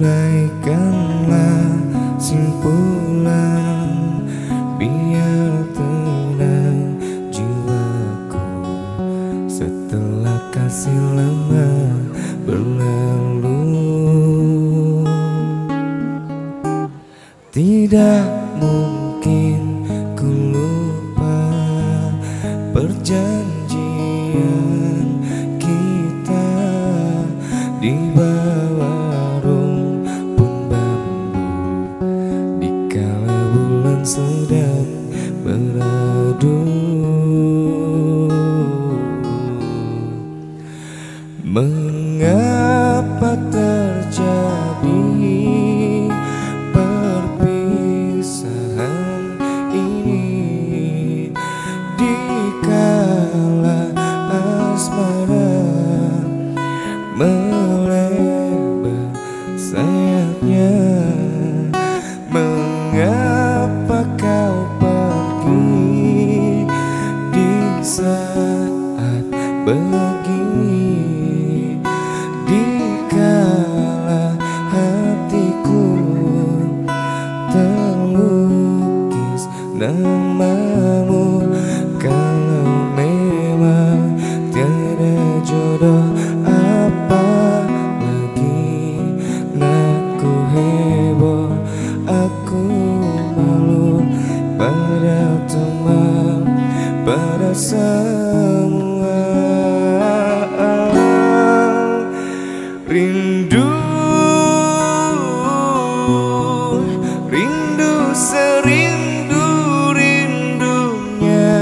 Berikanlah simpulan Biar tenang jiwaku. Setelah kasih lama berlalu Tidak mungkin ku lupa perjanjian sleep. Begini di kala hatiku terlukis namamu. Kalau memang tiada jodoh apa lagi aku heboh aku malu pada teman pada semua rindu. Rindu serindu rindunya.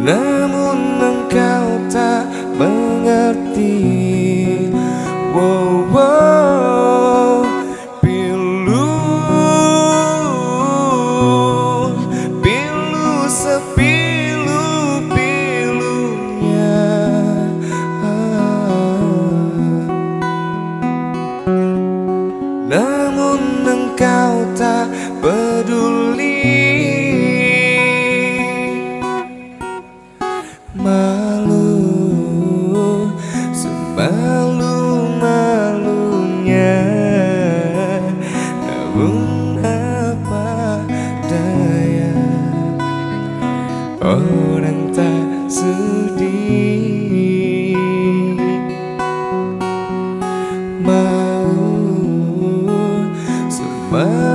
Namun engkau Namun engkau tak peduli. Malu Semalu-malunya Namun apa daya? Orang tak sedih Bye.